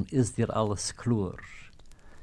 dan is hier alles kleur.